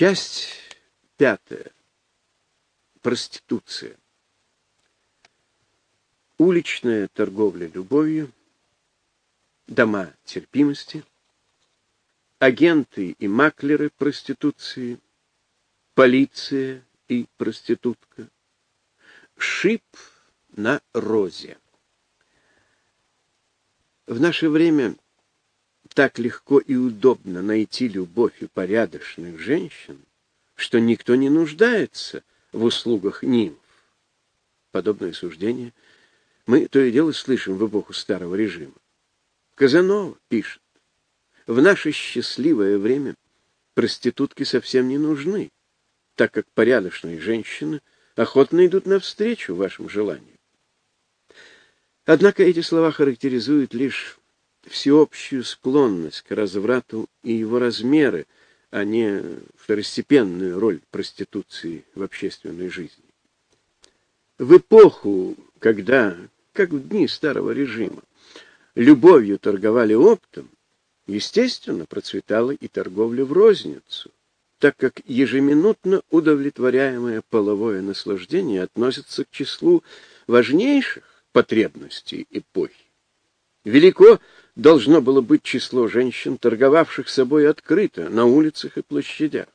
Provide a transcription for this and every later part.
Часть пятая. Проституция. Уличная торговля любовью, дома терпимости, агенты и маклеры проституции, полиция и проститутка, шип на розе. В наше время так легко и удобно найти любовь у порядочных женщин, что никто не нуждается в услугах нимф. Подобное суждение мы то и дело слышим в эпоху старого режима. Казанова пишет, в наше счастливое время проститутки совсем не нужны, так как порядочные женщины охотно идут навстречу вашим желаниям. Однако эти слова характеризуют лишь всеобщую склонность к разврату и его размеры, а не второстепенную роль проституции в общественной жизни. В эпоху, когда, как в дни старого режима, любовью торговали оптом, естественно, процветала и торговля в розницу, так как ежеминутно удовлетворяемое половое наслаждение относится к числу важнейших потребностей эпохи. Велико должно было быть число женщин, торговавших собой открыто на улицах и площадях.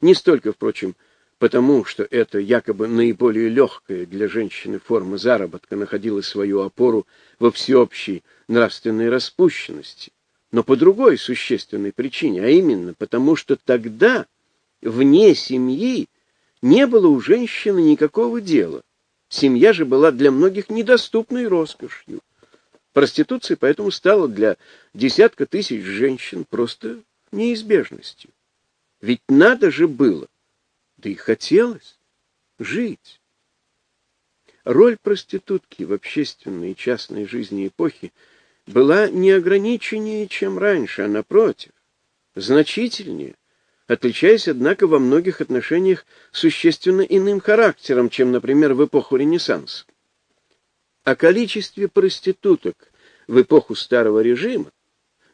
Не столько, впрочем, потому, что эта якобы наиболее легкая для женщины форма заработка находила свою опору во всеобщей нравственной распущенности, но по другой существенной причине, а именно потому, что тогда вне семьи не было у женщины никакого дела. Семья же была для многих недоступной роскошью. Проституция поэтому стала для десятка тысяч женщин просто неизбежностью. Ведь надо же было, да и хотелось, жить. Роль проститутки в общественной и частной жизни эпохи была не ограниченнее, чем раньше, а напротив, значительнее, отличаясь, однако, во многих отношениях существенно иным характером, чем, например, в эпоху Ренессанса. О количестве проституток в эпоху старого режима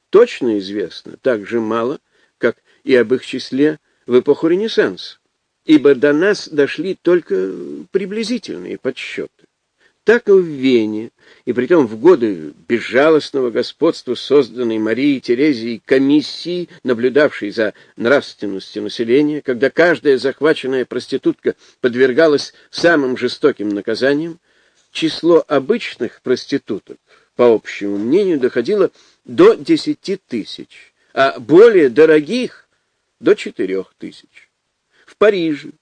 точно известно так же мало, как и об их числе в эпоху Ренессанса, ибо до нас дошли только приблизительные подсчеты. Так и в Вене, и притом в годы безжалостного господства созданной Марией Терезией комиссии, наблюдавшей за нравственностью населения, когда каждая захваченная проститутка подвергалась самым жестоким наказаниям, число обычных проституток, по общему мнению, доходило до 10 тысяч, а более дорогих — до 4 тысяч. В Париже,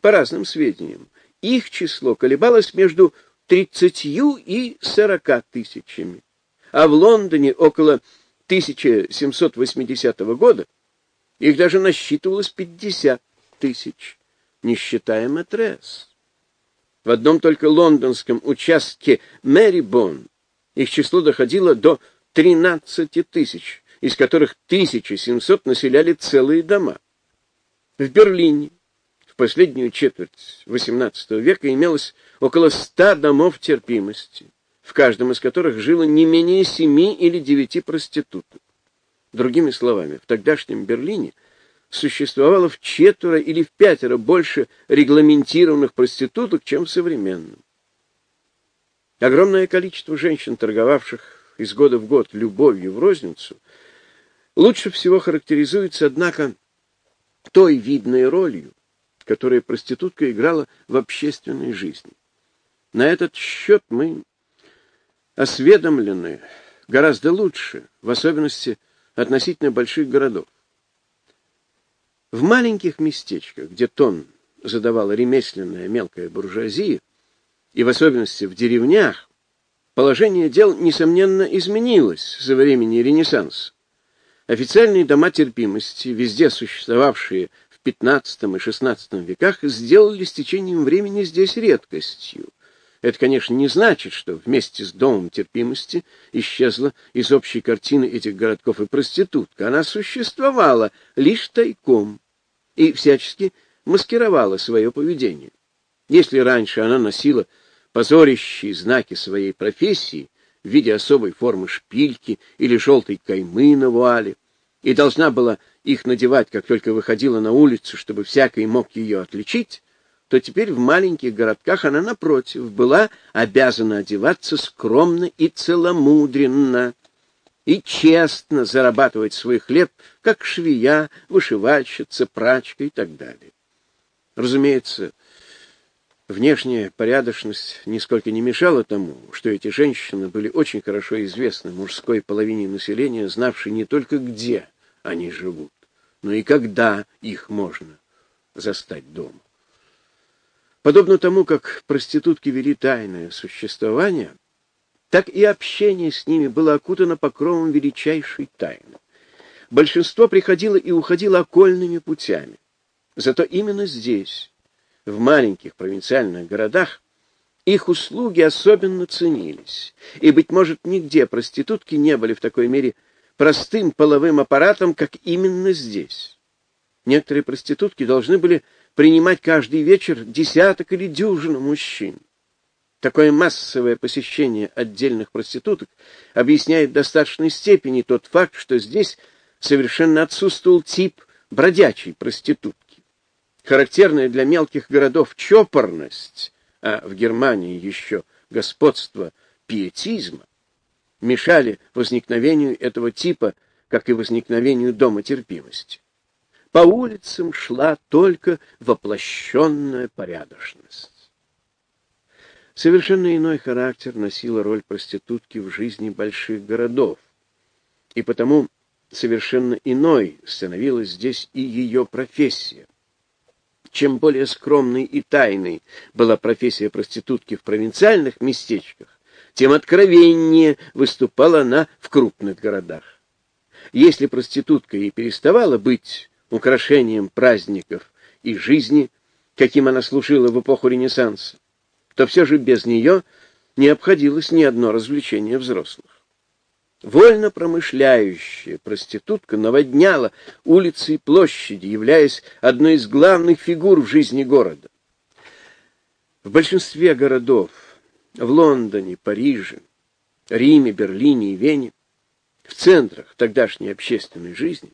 по разным сведениям, их число колебалось между 30 и 40 тысячами, а в Лондоне около 1780 года их даже насчитывалось 50 тысяч, не считая матресс. В одном только лондонском участке Мэрибон их число доходило до 13 тысяч, из которых 1700 населяли целые дома. В Берлине в последнюю четверть XVIII века имелось около 100 домов терпимости, в каждом из которых жило не менее семи или девяти проституток. Другими словами, в тогдашнем Берлине – существовало в четверо или в пятеро больше регламентированных проституток, чем в современном. Огромное количество женщин, торговавших из года в год любовью в розницу, лучше всего характеризуется, однако, той видной ролью, которую проститутка играла в общественной жизни. На этот счет мы осведомлены гораздо лучше, в особенности относительно больших городов. В маленьких местечках, где тон задавала ремесленная мелкая буржуазия, и в особенности в деревнях, положение дел, несомненно, изменилось со времени Ренессанса. Официальные дома терпимости, везде существовавшие в XV и XVI веках, сделали с течением времени здесь редкостью. Это, конечно, не значит, что вместе с домом терпимости исчезла из общей картины этих городков и проститутка. Она существовала лишь тайком и всячески маскировала свое поведение. Если раньше она носила позорящие знаки своей профессии в виде особой формы шпильки или желтой каймы на вуале, и должна была их надевать, как только выходила на улицу, чтобы всякий мог ее отличить, то теперь в маленьких городках она, напротив, была обязана одеваться скромно и целомудренно, и честно зарабатывать свой хлеб, как швея, вышивальщица, прачка и так далее. Разумеется, внешняя порядочность нисколько не мешала тому, что эти женщины были очень хорошо известны мужской половине населения, знавшей не только где они живут, но и когда их можно застать дома. Подобно тому, как проститутки вели тайное существование, так и общение с ними было окутано покровом величайшей тайны. Большинство приходило и уходило окольными путями. Зато именно здесь, в маленьких провинциальных городах, их услуги особенно ценились, и, быть может, нигде проститутки не были в такой мере простым половым аппаратом, как именно здесь. Некоторые проститутки должны были принимать каждый вечер десяток или дюжину мужчин. Такое массовое посещение отдельных проституток объясняет в достаточной степени тот факт, что здесь совершенно отсутствовал тип бродячей проститутки. Характерная для мелких городов чопорность, а в Германии еще господство пиетизма, мешали возникновению этого типа, как и возникновению дома терпимости. По улицам шла только воплощенная порядочность. Совершенно иной характер носила роль проститутки в жизни больших городов, и потому совершенно иной становилась здесь и ее профессия. Чем более скромной и тайной была профессия проститутки в провинциальных местечках, тем откровеннее выступала она в крупных городах. Если проститутка и переставала быть украшением праздников и жизни, каким она служила в эпоху Ренессанса, то все же без нее не обходилось ни одно развлечение взрослых. Вольно промышляющая проститутка наводняла улицы и площади, являясь одной из главных фигур в жизни города. В большинстве городов, в Лондоне, Париже, Риме, Берлине и Вене, в центрах тогдашней общественной жизни,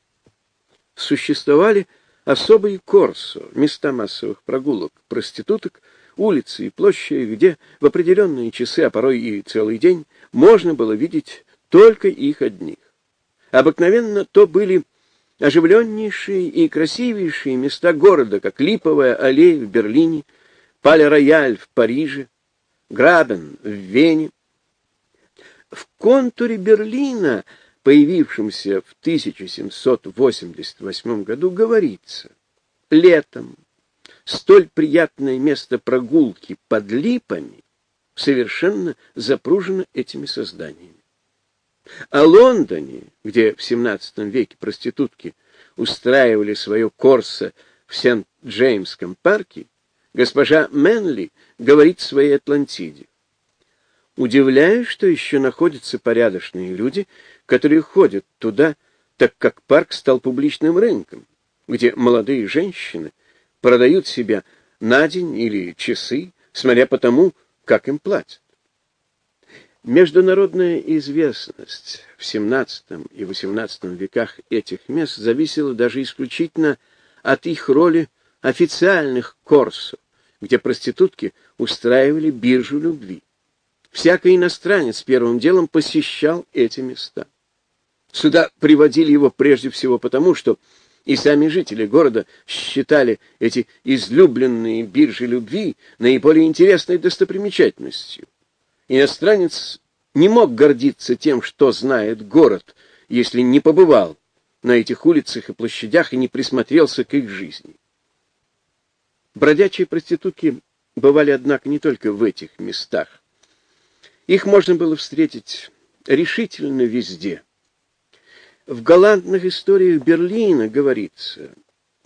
существовали особые корсо, места массовых прогулок проституток, улицы и площади, где в определенные часы, а порой и целый день, можно было видеть только их одних. Обыкновенно то были оживленнейшие и красивейшие места города, как Липовая аллея в Берлине, Пале-Рояль в Париже, Грабен в Вене. В контуре Берлина, появившемся в 1788 году, говорится, летом столь приятное место прогулки под липами совершенно запружено этими созданиями. О Лондоне, где в XVII веке проститутки устраивали свое корсо в Сент-Джеймском парке, госпожа Мэнли говорит своей Атлантиде. Удивляюсь, что еще находятся порядочные люди, которые ходят туда, так как парк стал публичным рынком, где молодые женщины – продают себя на день или часы, смотря по тому, как им платят. Международная известность в XVII и XVIII веках этих мест зависела даже исключительно от их роли официальных корсов, где проститутки устраивали биржу любви. Всякий иностранец первым делом посещал эти места. Сюда приводили его прежде всего потому, что и сами жители города считали эти излюбленные биржи любви наиболее интересной достопримечательностью. Иностранец не мог гордиться тем, что знает город, если не побывал на этих улицах и площадях и не присмотрелся к их жизни. Бродячие проститутки бывали, однако, не только в этих местах. Их можно было встретить решительно везде — в галантных историях Берлина говорится,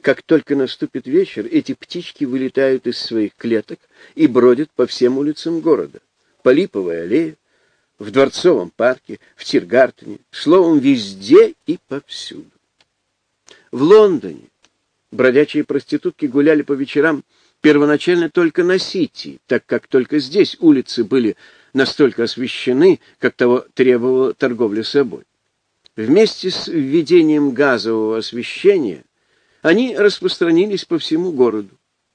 как только наступит вечер, эти птички вылетают из своих клеток и бродят по всем улицам города, по Липовой аллее, в Дворцовом парке, в Тиргартене, словом, везде и повсюду. В Лондоне бродячие проститутки гуляли по вечерам первоначально только на Сити, так как только здесь улицы были настолько освещены, как того требовала торговля собой. Вместе с введением газового освещения они распространились по всему городу,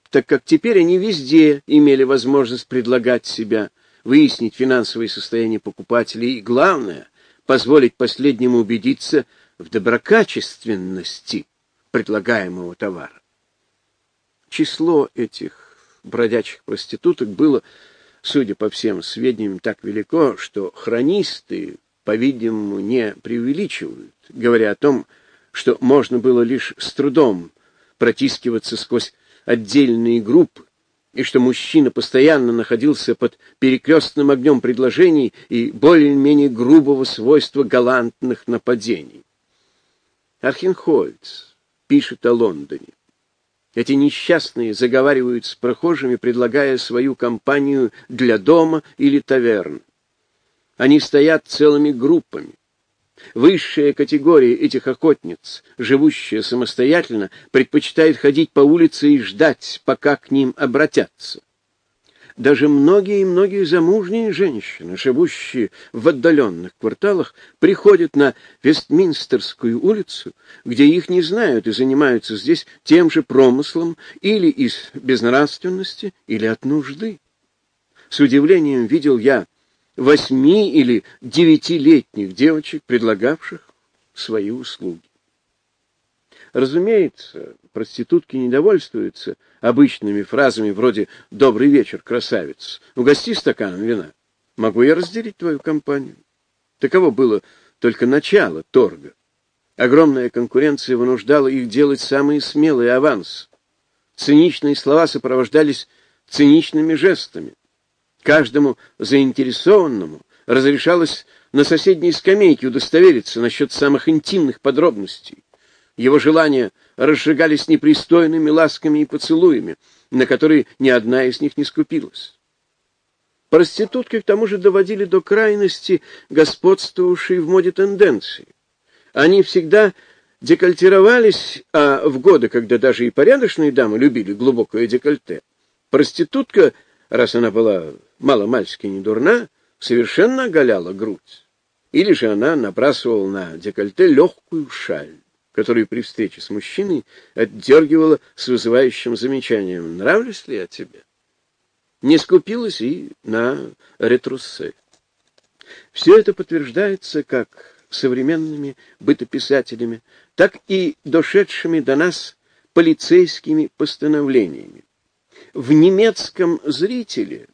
так как теперь они везде имели возможность предлагать себя, выяснить финансовое состояние покупателей и, главное, позволить последнему убедиться в доброкачественности предлагаемого товара. Число этих бродячих проституток было, судя по всем сведениям, так велико, что хронисты по-видимому, не преувеличивают, говоря о том, что можно было лишь с трудом протискиваться сквозь отдельные группы, и что мужчина постоянно находился под перекрестным огнем предложений и более-менее грубого свойства галантных нападений. Архенхольц пишет о Лондоне. Эти несчастные заговаривают с прохожими, предлагая свою компанию для дома или таверн. Они стоят целыми группами. Высшая категория этих охотниц, живущая самостоятельно, предпочитает ходить по улице и ждать, пока к ним обратятся. Даже многие и многие замужние женщины, живущие в отдаленных кварталах, приходят на Вестминстерскую улицу, где их не знают и занимаются здесь тем же промыслом или из безнравственности, или от нужды. С удивлением видел я восьми или девятилетних девочек, предлагавших свои услуги. Разумеется, проститутки не довольствуются обычными фразами вроде «Добрый вечер, красавец! Угости стаканом вина. Могу я разделить твою компанию?» Таково было только начало торга. Огромная конкуренция вынуждала их делать самые смелые авансы. Циничные слова сопровождались циничными жестами. Каждому заинтересованному разрешалось на соседней скамейке удостовериться насчет самых интимных подробностей. Его желания разжигались непристойными ласками и поцелуями, на которые ни одна из них не скупилась. Проститутки к тому же доводили до крайности господствовавшие в моде тенденции. Они всегда декольтировались, а в годы, когда даже и порядочные дамы любили глубокое декольте, проститутка, раз она была маломальски не дурна, совершенно оголяла грудь. Или же она набрасывала на декольте легкую шаль, которую при встрече с мужчиной отдергивала с вызывающим замечанием «Нравлюсь ли я тебе?» Не скупилась и на ретруссе. Все это подтверждается как современными бытописателями, так и дошедшими до нас полицейскими постановлениями. В немецком зрителе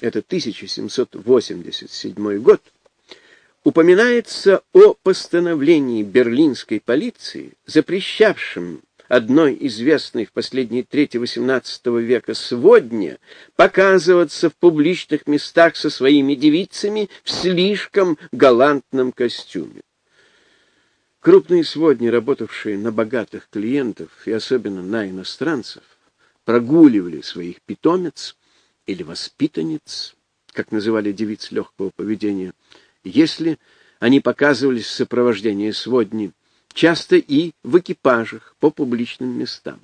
это 1787 год, упоминается о постановлении берлинской полиции, запрещавшем одной известной в последние трети XVIII века сводне показываться в публичных местах со своими девицами в слишком галантном костюме. Крупные сводни, работавшие на богатых клиентов и особенно на иностранцев, прогуливали своих питомец или воспитанниц, как называли девиц легкого поведения, если они показывались в сопровождении сводни, часто и в экипажах по публичным местам.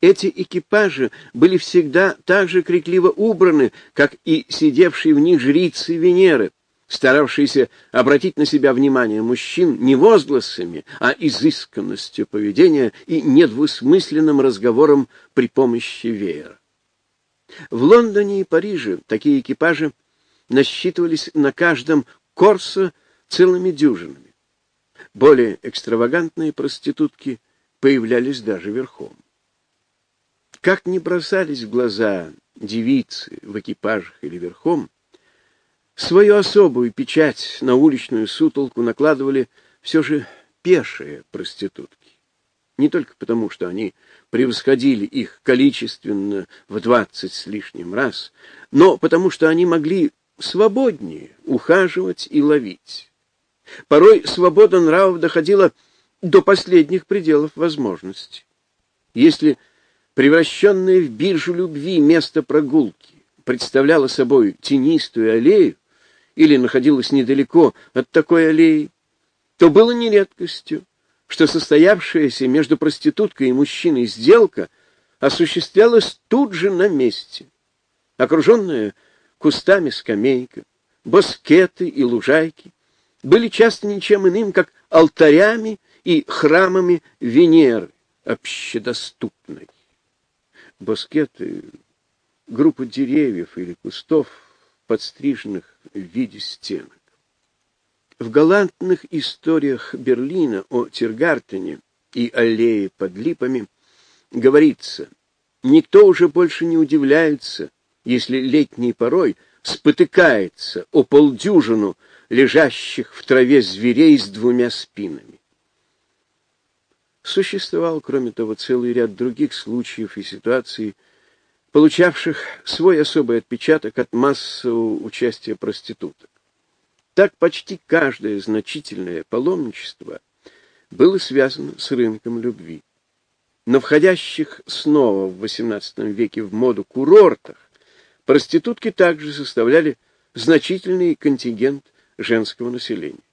Эти экипажи были всегда так же крикливо убраны, как и сидевшие в них жрицы Венеры, старавшиеся обратить на себя внимание мужчин не возгласами, а изысканностью поведения и недвусмысленным разговором при помощи веера. В Лондоне и Париже такие экипажи насчитывались на каждом корсо целыми дюжинами. Более экстравагантные проститутки появлялись даже верхом. Как ни бросались в глаза девицы в экипажах или верхом, свою особую печать на уличную сутолку накладывали все же пешие проститутки. Не только потому, что они превосходили их количественно в двадцать с лишним раз, но потому что они могли свободнее ухаживать и ловить. Порой свобода нравов доходила до последних пределов возможностей. Если превращенное в биржу любви место прогулки представляло собой тенистую аллею или находилось недалеко от такой аллеи, то было не редкостью, что состоявшаяся между проституткой и мужчиной сделка осуществлялась тут же на месте. Окруженная кустами скамейка, баскеты и лужайки были часто ничем иным, как алтарями и храмами Венеры, общедоступной. Боскеты, группы деревьев или кустов, подстриженных в виде стенок. В галантных историях Берлина о Тиргартене и аллее под липами говорится, никто уже больше не удивляется, если летней порой спотыкается о полдюжину лежащих в траве зверей с двумя спинами. Существовал, кроме того, целый ряд других случаев и ситуаций, получавших свой особый отпечаток от массового участия проституток. Так почти каждое значительное паломничество было связано с рынком любви. На входящих снова в XVIII веке в моду курортах проститутки также составляли значительный контингент женского населения.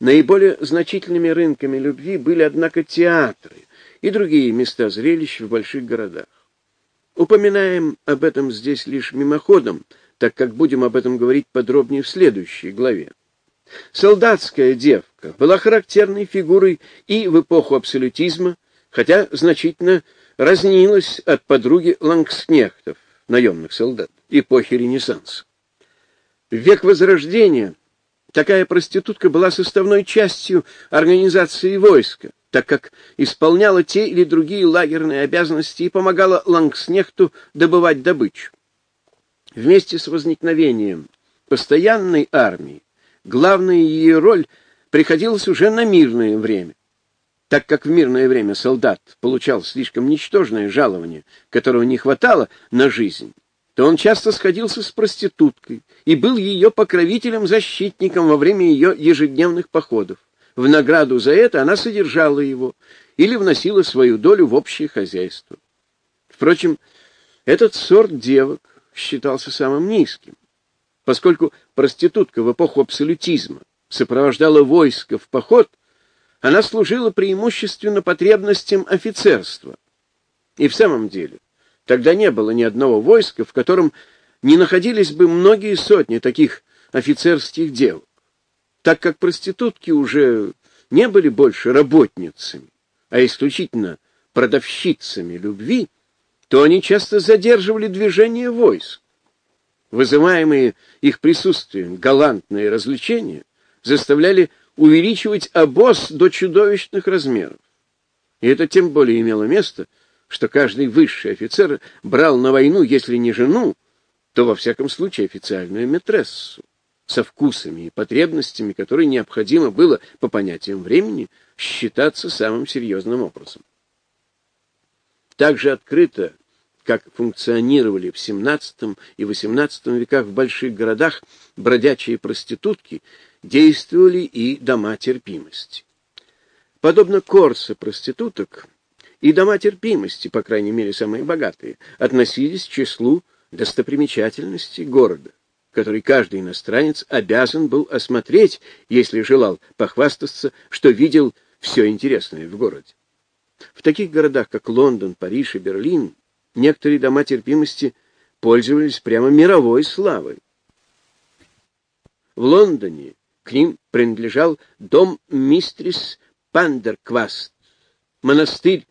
Наиболее значительными рынками любви были, однако, театры и другие места зрелищ в больших городах. Упоминаем об этом здесь лишь мимоходом, так как будем об этом говорить подробнее в следующей главе. Солдатская девка была характерной фигурой и в эпоху абсолютизма, хотя значительно разнилась от подруги лангскнехтов, наемных солдат, эпохи Ренессанса. В век Возрождения Такая проститутка была составной частью организации войска, так как исполняла те или другие лагерные обязанности и помогала Лангснехту добывать добычу. Вместе с возникновением постоянной армии главная ее роль приходилась уже на мирное время. Так как в мирное время солдат получал слишком ничтожное жалование, которого не хватало на жизнь, то он часто сходился с проституткой и был ее покровителем-защитником во время ее ежедневных походов. В награду за это она содержала его или вносила свою долю в общее хозяйство. Впрочем, этот сорт девок считался самым низким, поскольку проститутка в эпоху абсолютизма сопровождала войско в поход, она служила преимущественно потребностям офицерства. И в самом деле, Тогда не было ни одного войска, в котором не находились бы многие сотни таких офицерских дел, так как проститутки уже не были больше работницами, а исключительно продавщицами любви, то они часто задерживали движение войск. Вызываемые их присутствием галантные развлечения заставляли увеличивать обоз до чудовищных размеров. И это тем более имело место – что каждый высший офицер брал на войну, если не жену, то во всяком случае официальную метрессу, со вкусами и потребностями, которые необходимо было по понятиям времени считаться самым серьезным образом. Также открыто, как функционировали в XVII и XVIII веках в больших городах бродячие проститутки, действовали и дома терпимости. Подобно корсе проституток, и дома терпимости, по крайней мере самые богатые, относились к числу достопримечательностей города, который каждый иностранец обязан был осмотреть, если желал похвастаться, что видел все интересное в городе. В таких городах, как Лондон, Париж и Берлин, некоторые дома терпимости пользовались прямо мировой славой. В Лондоне к ним принадлежал дом мистрис Пандеркваст, монастырь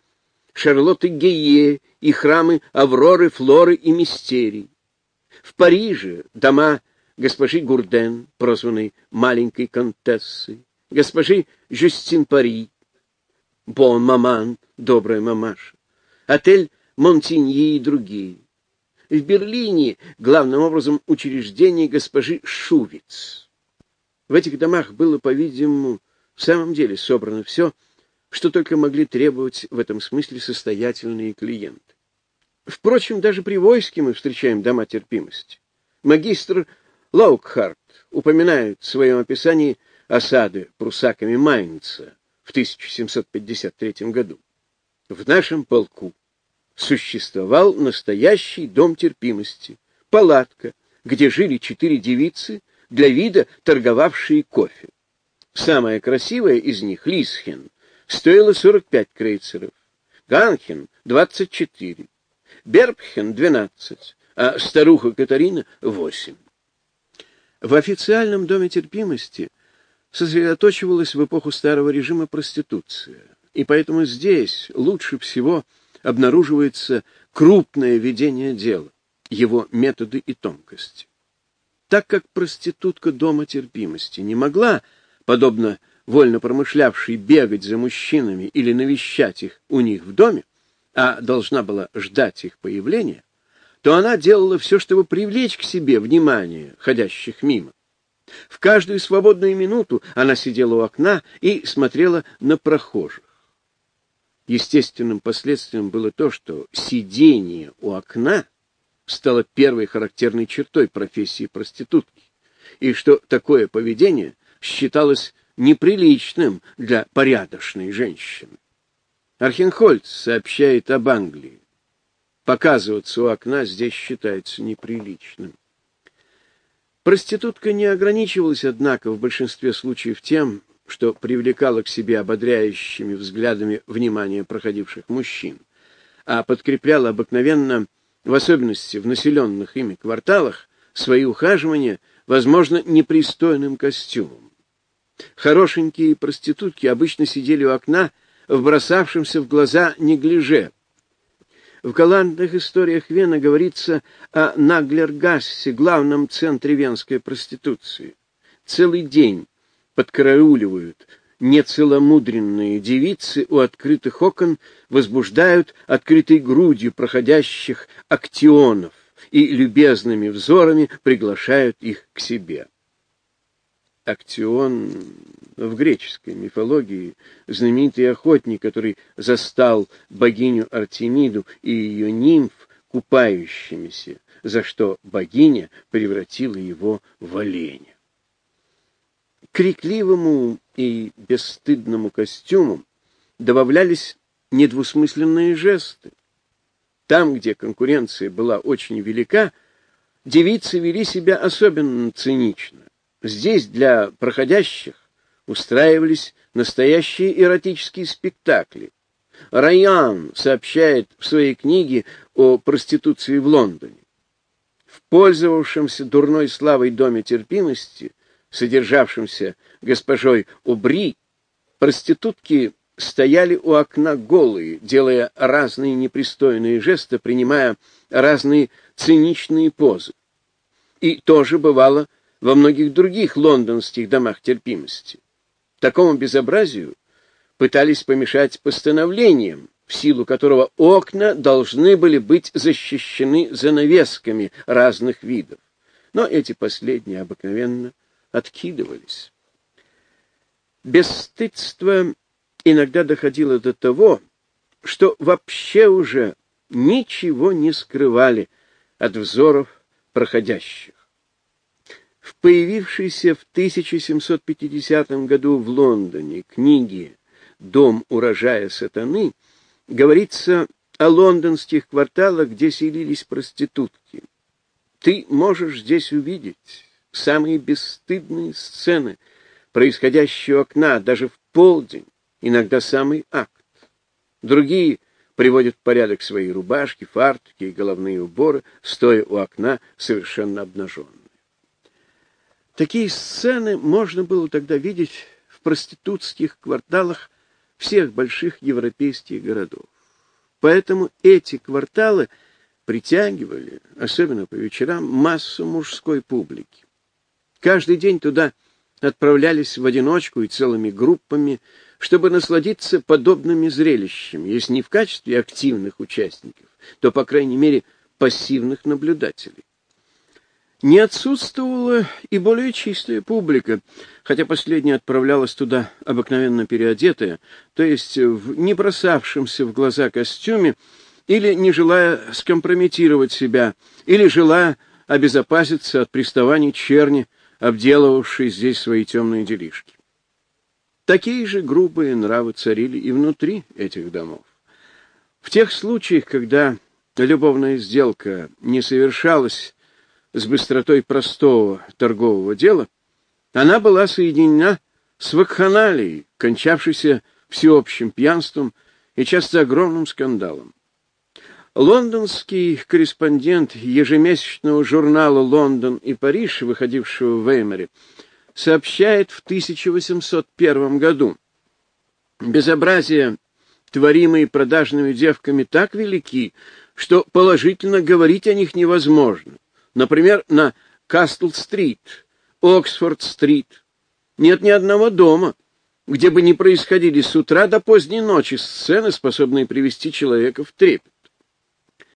Шарлотты Гейе и храмы Авроры, Флоры и Мистерий. В Париже дома госпожи Гурден, прозванной маленькой контессой, госпожи Жюстин Пари, Бон Маман, добрая мамаша, отель Монтиньи и другие. В Берлине главным образом учреждение госпожи Шувиц. В этих домах было, по-видимому, в самом деле собрано все, что только могли требовать в этом смысле состоятельные клиенты. Впрочем, даже при войске мы встречаем дома терпимости. Магистр Лаукхарт упоминает в своем описании осады прусаками Майнца в 1753 году. В нашем полку существовал настоящий дом терпимости, палатка, где жили четыре девицы, для вида торговавшие кофе. Самая красивая из них, Лисхен, стоило 45 крейцеров, Ганхен — 24, Бербхен — 12, а старуха Катарина — 8. В официальном доме терпимости сосредоточивалась в эпоху старого режима проституция, и поэтому здесь лучше всего обнаруживается крупное ведение дела, его методы и тонкости. Так как проститутка дома терпимости не могла, подобно вольно промышлявшей, бегать за мужчинами или навещать их у них в доме, а должна была ждать их появления, то она делала все, чтобы привлечь к себе внимание ходящих мимо. В каждую свободную минуту она сидела у окна и смотрела на прохожих. Естественным последствием было то, что сидение у окна стало первой характерной чертой профессии проститутки, и что такое поведение считалось неприличным для порядочной женщины. Архенхольц сообщает об Англии. Показываться у окна здесь считается неприличным. Проститутка не ограничивалась, однако, в большинстве случаев тем, что привлекала к себе ободряющими взглядами внимание проходивших мужчин, а подкрепляла обыкновенно, в особенности в населенных ими кварталах, свои ухаживания, возможно, непристойным костюмом. Хорошенькие проститутки обычно сидели у окна в в глаза неглиже. В галантных историях Вена говорится о Наглергассе, главном центре венской проституции. Целый день подкарауливают нецеломудренные девицы у открытых окон, возбуждают открытой грудью проходящих актионов и любезными взорами приглашают их к себе. Актион в греческой мифологии знаменитый охотник, который застал богиню Артемиду и ее нимф купающимися, за что богиня превратила его в оленя. Крикливому и бесстыдному костюмам добавлялись недвусмысленные жесты. Там, где конкуренция была очень велика, девицы вели себя особенно цинично. Здесь для проходящих устраивались настоящие эротические спектакли. Райан сообщает в своей книге о проституции в Лондоне. В пользовавшемся дурной славой доме терпимости, содержавшемся госпожой Убри, проститутки стояли у окна голые, делая разные непристойные жесты, принимая разные циничные позы. И тоже бывало во многих других лондонских домах терпимости. Такому безобразию пытались помешать постановлением, в силу которого окна должны были быть защищены занавесками разных видов. Но эти последние обыкновенно откидывались. Бесстыдство иногда доходило до того, что вообще уже ничего не скрывали от взоров проходящих. В появившейся в 1750 году в Лондоне книге «Дом урожая сатаны» говорится о лондонских кварталах, где селились проститутки. Ты можешь здесь увидеть самые бесстыдные сцены, происходящие у окна даже в полдень, иногда самый акт. Другие приводят в порядок свои рубашки, фартуки и головные уборы, стоя у окна совершенно обнаженные. Такие сцены можно было тогда видеть в проститутских кварталах всех больших европейских городов. Поэтому эти кварталы притягивали, особенно по вечерам, массу мужской публики. Каждый день туда отправлялись в одиночку и целыми группами, чтобы насладиться подобными зрелищами, если не в качестве активных участников, то, по крайней мере, пассивных наблюдателей. Не отсутствовала и более чистая публика, хотя последняя отправлялась туда обыкновенно переодетая, то есть в не бросавшемся в глаза костюме, или не желая скомпрометировать себя, или желая обезопаситься от приставаний черни, обделывавшей здесь свои темные делишки. Такие же грубые нравы царили и внутри этих домов. В тех случаях, когда любовная сделка не совершалась с быстротой простого торгового дела, она была соединена с вакханалией, кончавшейся всеобщим пьянством и часто огромным скандалом. Лондонский корреспондент ежемесячного журнала «Лондон и Париж», выходившего в Веймаре, сообщает в 1801 году. Безобразие, творимые продажными девками, так велики, что положительно говорить о них невозможно. Например, на Кастл-стрит, Оксфорд-стрит нет ни одного дома, где бы не происходили с утра до поздней ночи сцены, способные привести человека в трепет.